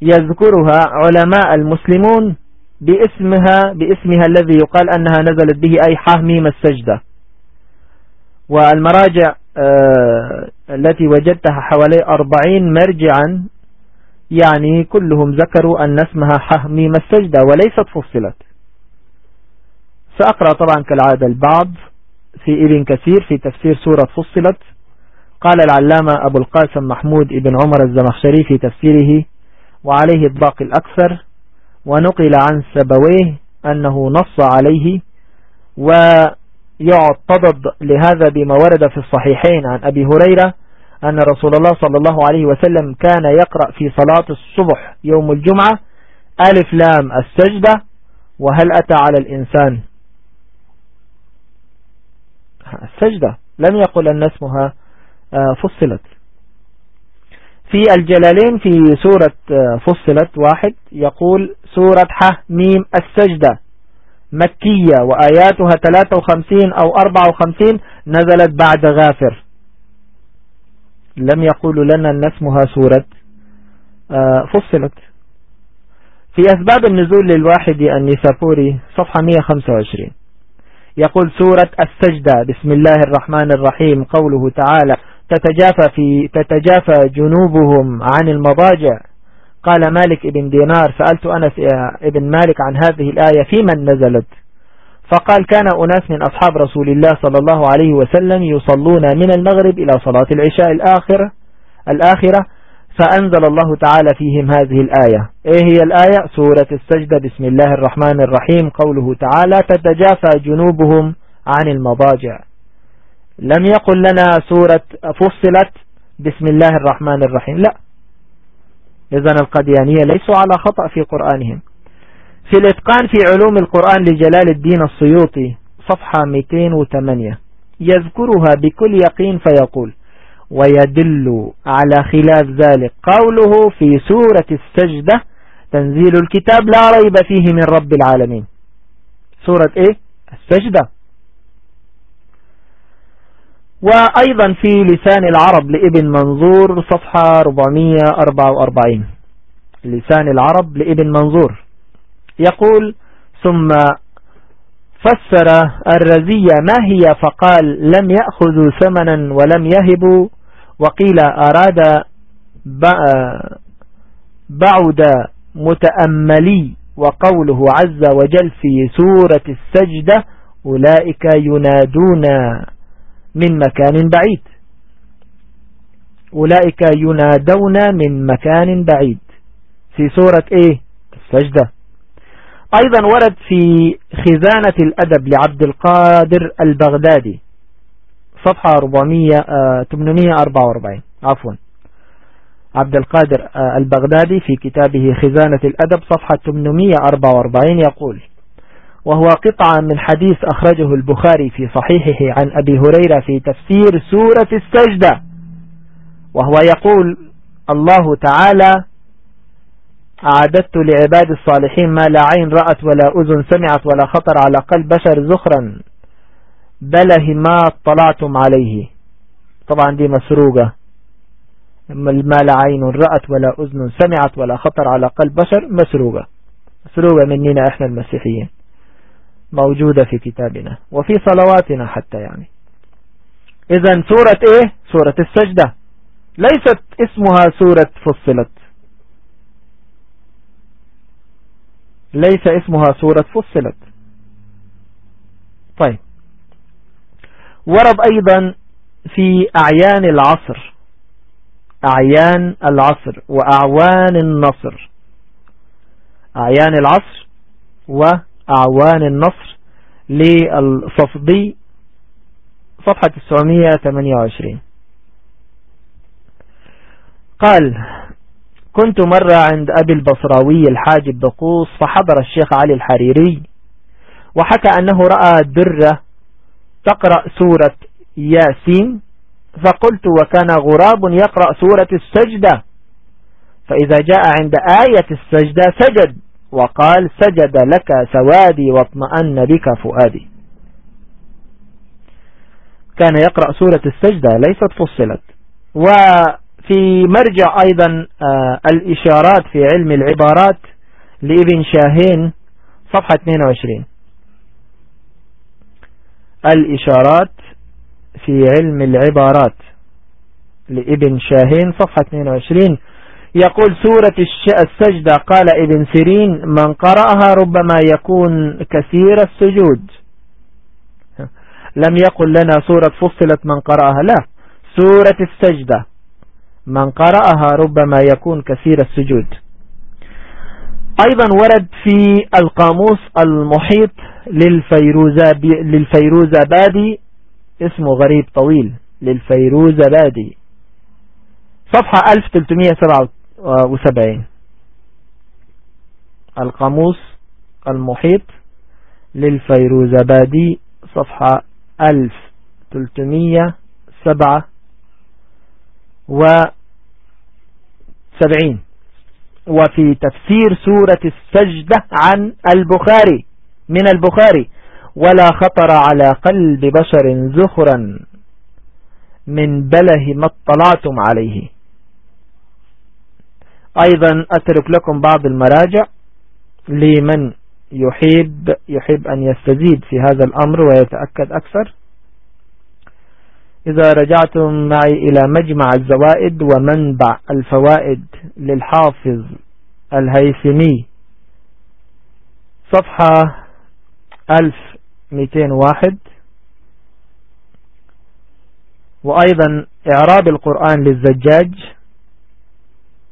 يذكرها علماء المسلمون باسمها باسمها الذي يقال أنها نزلت به أي حميم السجدة. والمراجع آه، التي وجدتها حوالي أربعين مرجعا يعني كلهم ذكروا أن اسمها حميم السجدة وليست فصلت. سأقرأ طبعا كالعادة البعض في ابن كثير في تفسير سورة فصلت. قال العلامة أبو القاسم محمود ابن عمر الزمخشري في تفسيره وعليه الضاق الأكثر ونقل عن سبويه أنه نص عليه ويعتضد لهذا بما ورد في الصحيحين عن أبي هريرة أن رسول الله صلى الله عليه وسلم كان يقرأ في صلاة الصبح يوم الجمعة ألف لام السجدة وهل أتى على الإنسان؟ السجدة. لم يقل أن اسمها آه، فصلت. في الجلالين في سورة آه، فصلت واحد يقول سورة ح ميم السجدة مكية وآياتها 53 أو 54 نزلت بعد غافر. لم يقولوا لنا أن اسمها سورة آه، فصلت. في أسباب النزول للواحد النسابوري صفحة 125 يقول سورة السجدة بسم الله الرحمن الرحيم قوله تعالى تتجافى, في تتجافى جنوبهم عن المضاجع. قال مالك ابن دينار سألت أنس ابن مالك عن هذه الآية في من نزلت؟ فقال كان أناس من أصحاب رسول الله صلى الله عليه وسلم يصلون من المغرب إلى صلاة العشاء الآخرة الآخرة فأنزل الله تعالى فيهم هذه الآية. إيه هي الآية؟ سورة السجدة. بسم الله الرحمن الرحيم. قوله تعالى تتجافى جنوبهم عن المضاجع. لم يقل لنا سورة فصلت بسم الله الرحمن الرحيم. لا. إذن القديانية ليسوا على خطأ في قرآنهم. في الإتقان في علوم القرآن لجلال الدين السيوطي صفحة 208 يذكرها بكل يقين فيقول ويدل على خلاف ذلك قوله في سورة السجدة تنزيل الكتاب لا ريب فيه من رب العالمين سورة إيه؟ السجدة. وأيضا في لسان العرب لابن منظور صفحة 444 لسان العرب لابن منظور. يقول ثم فسر الرزية ما هي فقال لم يأخذوا ثمنا ولم يهبوا وقيل أراد بعد متأملي وقوله عز وجل في سورة السجدة أولئك ينادون من مكان بعيد. أولئك ينادون من مكان بعيد. في سورة إيه؟ السجدة. أيضا ورد في خزانة الأدب لعبد القادر البغدادي صفحة 400 844 آه، عفوا. عبد القادر آه، البغدادي في كتابه خزانة الأدب صفحة 844 يقول وهو قطعة من حديث أخرجه البخاري في صحيحه عن أبي هريرة في تفسير سورة السجدة وهو يقول الله تعالى أعددت لعباد الصالحين ما لا عين رأت ولا أذن سمعت ولا خطر على قلب بشر زخرا. بله ما اطلعتم عليه. طبعا دي مسروقة. ما لا عين رأت ولا أذن سمعت ولا خطر على قلب بشر مسروقة. مسروقة مننا إحنا المسيحيين. موجودة في كتابنا وفي صلواتنا حتى يعني. اذا سورة إيه؟ سورة السجدة. ليست اسمها سورة فصلت. ليس اسمها سورة فصلت. طيب. ورد أيضا في أعيان العصر. أعيان العصر وأعوان النصر. أعيان العصر وأعوان النصر للصفدي صفحة 928 قال كنت مرة عند أبي البصراوي الحاجب بقوس فحضر الشيخ علي الحريري وحكى أنه رأى درة تقرأ سورة ياسين فقلت وكان غراب يقرأ سورة السجدة فإذا جاء عند آية السجدة سجد وقال سجد لك سوادي واطمأن بك فؤادي. كان يقرأ سورة السجدة ليست فصلت. وفي مرجع أيضا آه، الإشارات في علم العبارات لابن شاهين صفحة 22 الإشارات في علم العبارات لابن شاهين صفحة 22 يقول سورة السجدة. قال ابن سيرين من قرأها ربما يكون كثير السجود. لم يقل لنا سورة فصلت من قرأها لا. سورة السجدة. من قرأها ربما يكون كثير السجود. أيضا ورد في القاموس المحيط للفيروزابادي اسمه غريب طويل للفيروزابادي. صفحة 1377 القاموس المحيط للفيروزابادي صفحة 1377 وفي تفسير سورة السجدة عن البخاري من البخاري ولا خطر على قلب بشر زخرا من بله ما اطلعتم عليه. أيضا أترك لكم بعض المراجع لمن يحب يحب أن يستزيد في هذا الأمر ويتأكد أكثر. إذا رجعتم معي إلى مجمع الزوائد ومنبع الفوائد للحافظ الهيثمي. صفحة 1201 وأيضا إعراب القرآن للزجاج.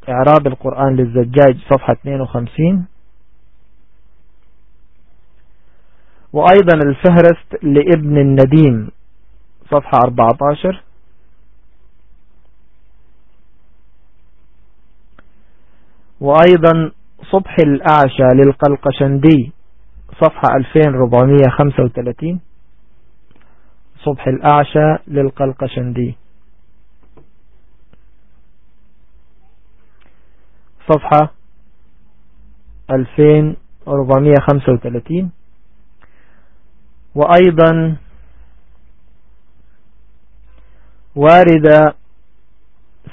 إعراب القرآن للزجاج صفحة 52 وأيضا الفهرست لابن النديم. صفحة 14 وأيضا صبح الأعشى للقلقشندي صفحة 2435 صبح الأعشى للقلقشندي. صفحة 2435 وأيضا واردة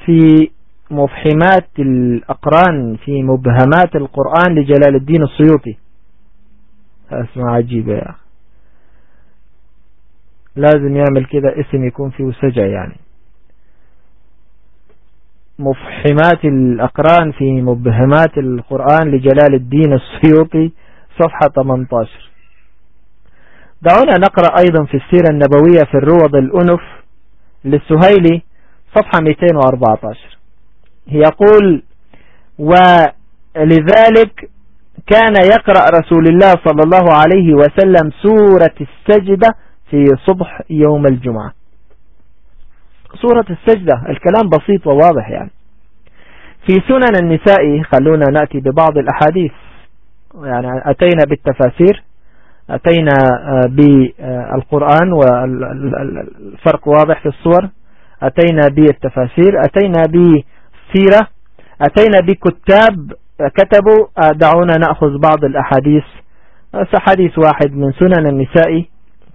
في مفحمات الأقران في مبهمات القرآن لجلال الدين السيوطي. أسمع عجيبة يا أخي. لازم يعمل كده اسم يكون فيه سجع يعني. مفحمات الأقران في مبهمات القرآن لجلال الدين السيوطي صفحة 18 دعونا نقرأ أيضا في السيرة النبوية في الروض الأنف. للسهيلي صفحة 214 يقول ولذلك كان يقرأ رسول الله صلى الله عليه وسلم سورة السجدة في صبح يوم الجمعة. سورة السجدة الكلام بسيط وواضح يعني. في سنن النساء خلونا نأتي ببعض الأحاديث. يعني أتينا بالتفاسير. أتينا آه، بالقرآن والفرق واضح في الصور. أتينا بالتفاسير أتينا بسيرة أتينا بكتاب كتبوا آه، دعونا نأخذ بعض الأحاديث. حديث واحد من سنن النساء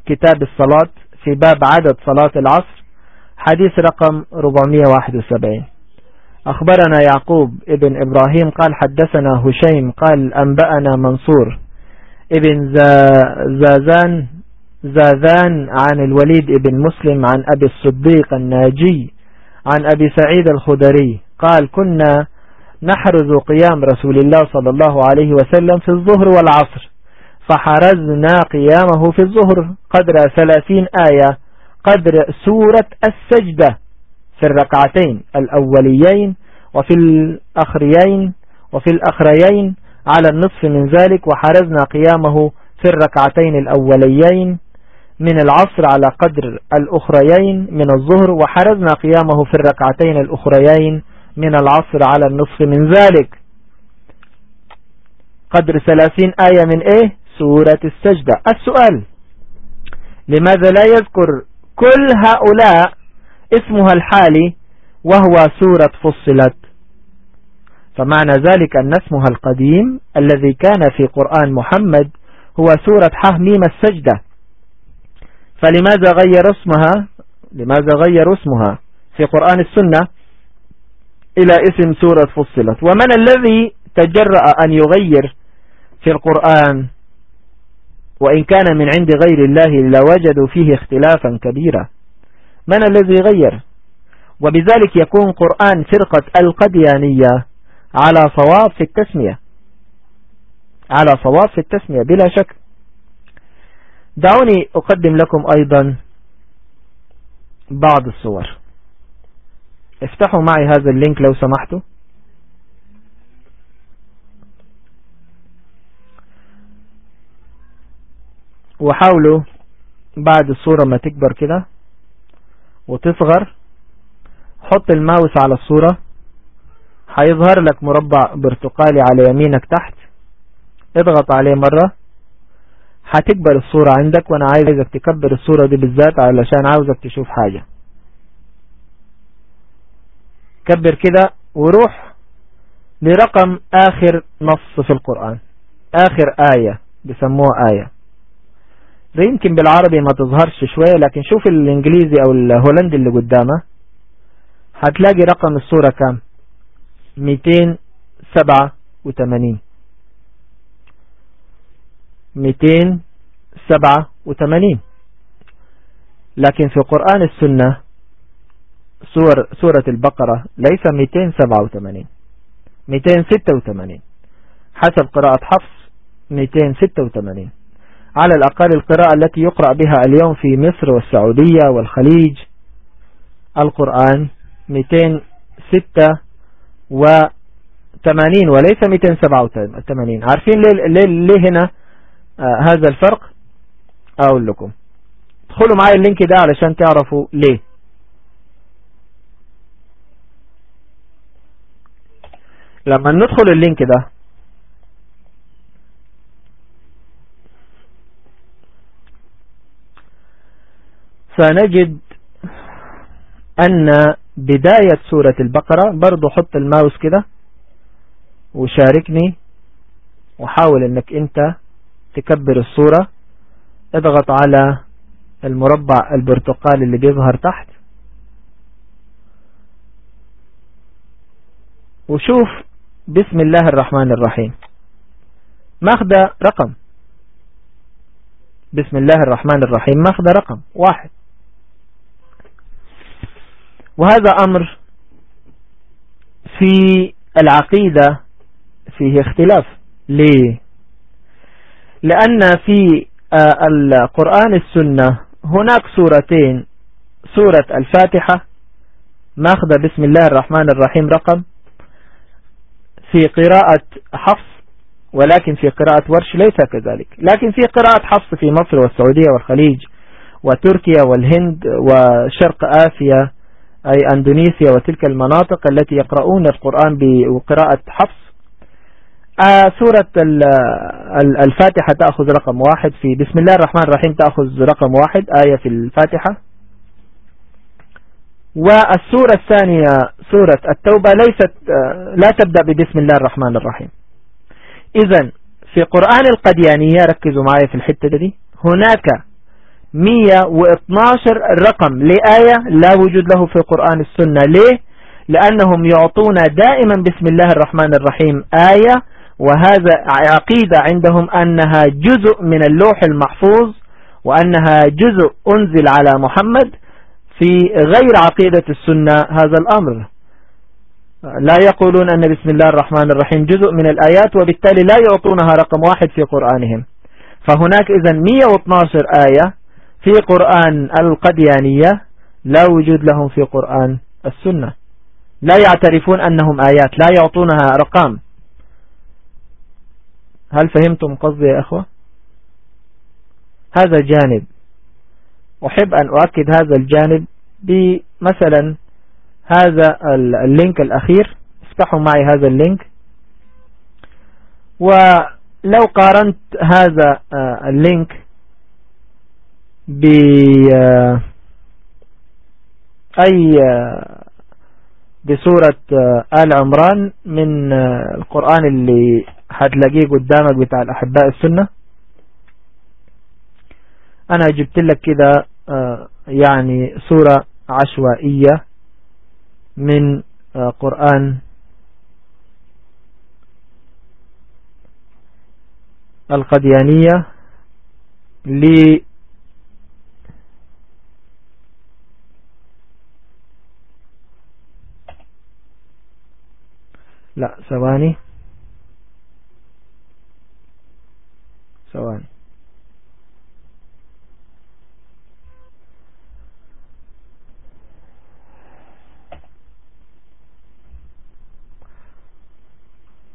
كتاب الصلاة في باب عدد صلاة العصر حديث رقم 471 أخبرنا يعقوب ابن إبراهيم قال حدثنا هشيم قال أنبأنا منصور. ابن زازان زاذان عن الوليد ابن مسلم عن أبي الصديق الناجي عن أبي سعيد الخدري قال كنا نحرز قيام رسول الله صلى الله عليه وسلم في الظهر والعصر فحرزنا قيامه في الظهر قدر ثلاثين آية قدر سورة السجدة في الركعتين الأوليين وفي الأخريين وفي الأخريين على النصف من ذلك وحرزنا قيامه في الركعتين الأوليين من العصر على قدر الأخريين من الظهر وحرزنا قيامه في الركعتين الأخريين من العصر على النصف من ذلك. قدر ثلاثين آية من إيه؟ سورة السجدة. السؤال لماذا لا يذكر كل هؤلاء اسمها الحالي وهو سورة فصلت؟ فمعنى ذلك أن اسمها القديم الذي كان في قرآن محمد هو سورة حميم السجدة. فلماذا غير اسمها؟ لماذا غير اسمها في قرآن السنة؟ إلى اسم سورة فصلت. ومن الذي تجرأ أن يغير في القرآن؟ وإن كان من عند غير الله لوجدوا فيه اختلافا كبيرا. من الذي غير؟ وبذلك يكون قرآن فرقة القديانية على صواب في التسمية. على صواب في التسمية بلا شك. دعوني أقدم لكم أيضا بعض الصور. افتحوا معي هذا اللينك لو سمحتوا. وحاولوا بعد الصورة ما تكبر كده وتصغر. حط الماوس على الصورة. هيظهر لك مربع برتقالي على يمينك تحت. اضغط عليه مرة. هتكبر الصورة عندك وأنا عايزك تكبر الصورة دي بالذات علشان عاوزك تشوف حاجة. كبر كده وروح لرقم آخر نص في القرآن. آخر آية بسموها آية. يمكن بالعربي ما تظهرش شوية لكن شوف الإنجليزي أو الهولندي اللي قدامه. هتلاقي رقم الصورة كام؟ 287 287 لكن في قرآن السنة سور سورة البقرة ليس 287 286 حسب قراءة حفص 286 على الأقل القراءة التي يقرأ بها اليوم في مصر والسعودية والخليج القرآن 286 وليس 287 عارفين ليه, ليه هنا آه هذا الفرق؟ أقول لكم. ادخلوا معي اللينك ده علشان تعرفوا ليه. لما ندخل اللينك ده فنجد أن بداية سورة البقرة. برضو حط الماوس كده وشاركني وحاول إنك أنت تكبر الصورة اضغط على المربع البرتقالي اللي بيظهر تحت. وشوف بسم الله الرحمن الرحيم. ماخذ رقم. بسم الله الرحمن الرحيم. ماخذ رقم واحد. وهذا أمر في العقيدة فيه اختلاف. ليه؟ لأن في آه، القرآن السنة هناك سورتين سورة الفاتحة ماخذ بسم الله الرحمن الرحيم رقم في قراءة حفص ولكن في قراءة ورش ليس كذلك. لكن في قراءة حفص في مصر والسعودية والخليج وتركيا والهند وشرق آسيا أي أندونيسيا وتلك المناطق التي يقرؤون القرآن بقراءة حفص. آه سورة الفاتحة تأخذ رقم واحد في بسم الله الرحمن الرحيم تأخذ رقم واحد آية في الفاتحة. والسورة الثانية سورة التوبة ليست آه، لا تبدأ ببسم الله الرحمن الرحيم. إذا في قرآن القديانية ركزوا معي في الحتة دي هناك 112 رقم لآية لا وجود له في قرآن السنة. ليه؟ لأنهم يعطون دائما بسم الله الرحمن الرحيم آية وهذا عقيدة عندهم أنها جزء من اللوح المحفوظ وأنها جزء أنزل على محمد في غير عقيدة السنة هذا الأمر. لا يقولون أن بسم الله الرحمن الرحيم جزء من الآيات وبالتالي لا يعطونها رقم واحد في قرآنهم. فهناك إذا 112 آية في قرآن القديانية لا وجود لهم في قرآن السنة. لا يعترفون أنهم آيات لا يعطونها أرقام. هل فهمتم قصدي يا أخوة؟ هذا جانب أحب أن أؤكد هذا الجانب بمثلا هذا ال link الأخير. افتحوا معي هذا ال link. ولو قارنت هذا آه، ال link أي بسورة آل عمران من القرآن اللي هتلاقيه قدامك بتاع الأحباء السنة. أنا جبت لك كده يعني سورة عشوائية من قرآن. القديانية لا ثواني. ثواني.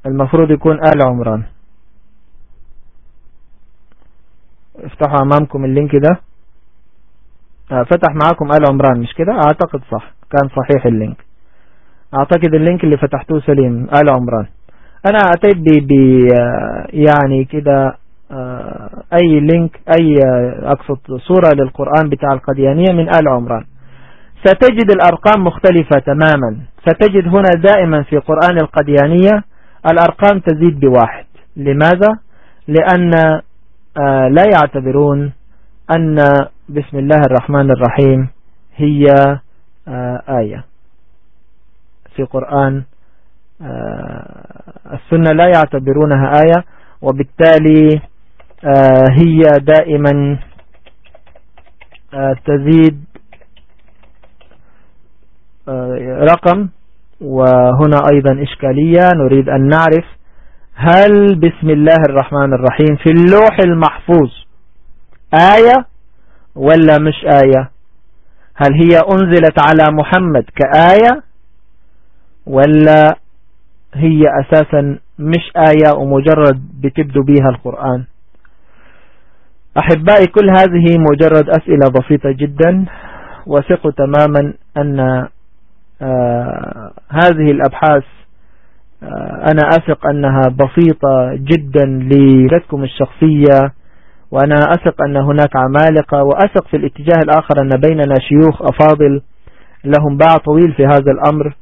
المفروض يكون آل عمران. افتحوا أمامكم ال link ده. آه، فتح معاكم آل عمران مش كده؟ أعتقد صح. كان صحيح ال link. أعتقد ال link اللي فتحتوه سليم آل عمران. أنا أتيت ب آه، يعني كده آه، أي link أي أقصد صورة للقرآن بتاع القاديانية من آل عمران. ستجد الأرقام مختلفة تماما. ستجد هنا دائما في قرآن القاديانية الأرقام تزيد بواحد. لماذا؟ لأن لا يعتبرون أن بسم الله الرحمن الرحيم هي آية. في قرآن السنة لا يعتبرونها آية وبالتالي هي دائما تزيد رقم وهنا أيضا إشكالية نريد أن نعرف هل بسم الله الرحمن الرحيم في اللوح المحفوظ آية ولا مش آية؟ هل هي أنزلت على محمد كآية ولا هي أساسا مش آية ومجرد بتبدو بها القرآن. أحبائي كل هذه مجرد أسئلة بسيطة جدا. وثقوا تماما أن آه هذه الأبحاث آه أنا أثق أنها بسيطة جدا لردكم الشخصية. وأنا أثق أن هناك عمالقة. وأثق في الاتجاه الآخر أن بيننا شيوخ أفاضل لهم باع طويل في هذا الأمر.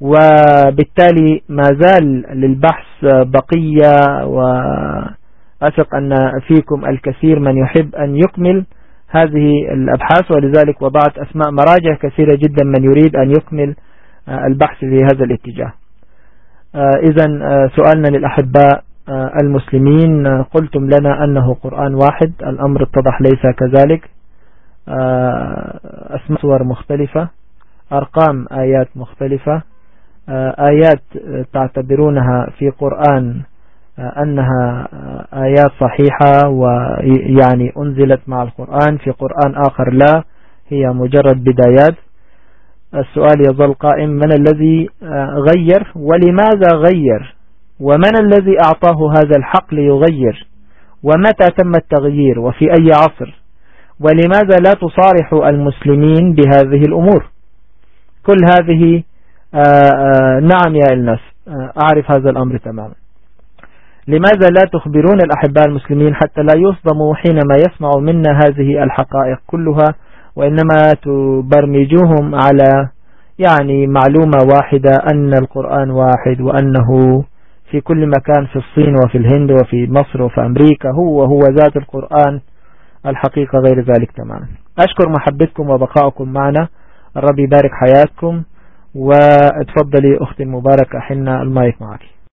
وبالتالي ما زال للبحث بقية وأثق أن فيكم الكثير من يحب أن يكمل هذه الأبحاث ولذلك وضعت أسماء مراجع كثيرة جدا من يريد أن يكمل البحث في هذا الاتجاه. إذا سؤالنا للأحباء المسلمين قلتم لنا أنه قرآن واحد الأمر اتضح ليس كذلك. أسماء صور مختلفة أرقام آيات مختلفة. آيات تعتبرونها في قرآن أنها آيات صحيحة ويعني أنزلت مع القرآن في قرآن آخر لا هي مجرد بدايات. السؤال يظل قائم من الذي غير؟ ولماذا غير؟ ومن الذي أعطاه هذا الحق ليغير؟ ومتى تم التغيير؟ وفي أي عصر؟ ولماذا لا تصارح المسلمين بهذه الأمور؟ كل هذه نعم يا إلناس. أعرف هذا الأمر تماما. لماذا لا تخبرون الأحباء المسلمين حتى لا يصدموا حينما يسمعوا منا هذه الحقائق كلها وإنما تبرمجوهم على يعني معلومة واحدة أن القرآن واحد وأنه في كل مكان في الصين وفي الهند وفي مصر وفي أمريكا هو هو ذات القرآن. الحقيقة غير ذلك تماما. أشكر محبتكم وبقائكم معنا. الرب يبارك حياتكم. واتفضلي أختي المباركة حنا المايك معك.